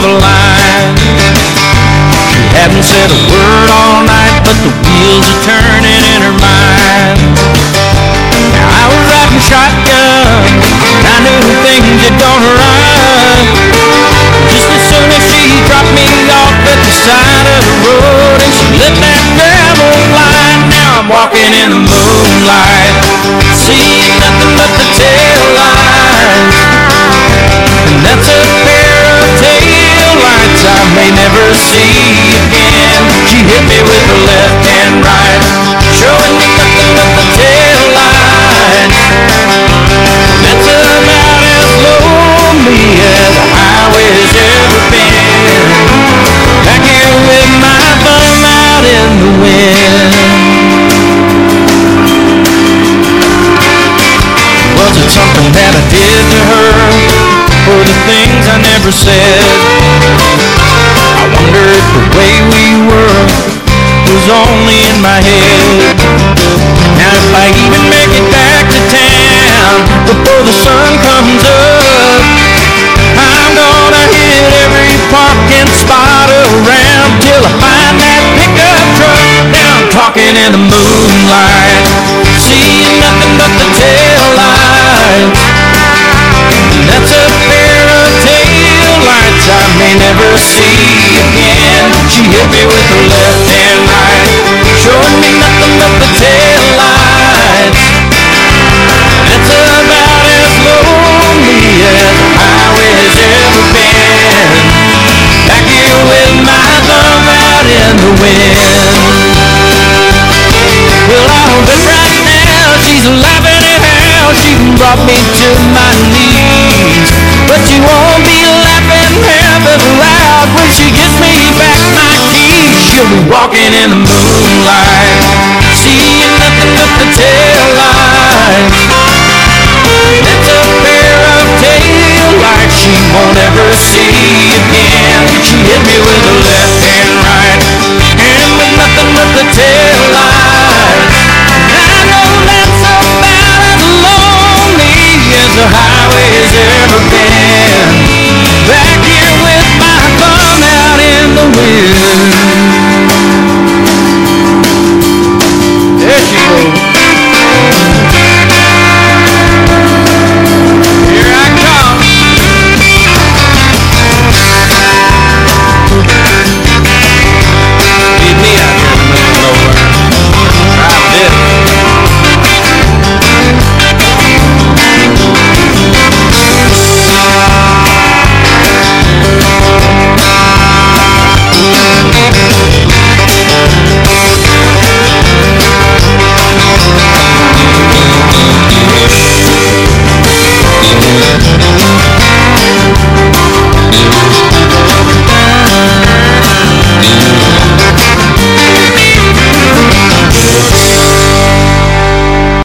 the line. She hadn't said a word all night, but the wheels are turning in her mind. Now I was riding shotgun, and I knew things had gone right. Just as soon as she dropped me off at the side of the road, and she lit that gravel line. Now I'm walking in the moonlight, seeing nothing but that I did to her? Or the things I never said? I wonder if the way we were was only in my head. Now if I even make it back to town before the sun comes up, I'm gonna hit every parking spot around till I find that pickup truck. Now I'm talking in the moonlight, seeing nothing but the tail And that's a pair of tail lights I may never see again. She hit me with her left and right, showing me nothing but the tail lights. That's about as lonely as a highway's ever been. Back here with my thumb out in the wind. She brought me to my knees. But she won't be laughing as loud when she gives me back my keys. She'll be walking in the moonlight, seeing nothing but the tail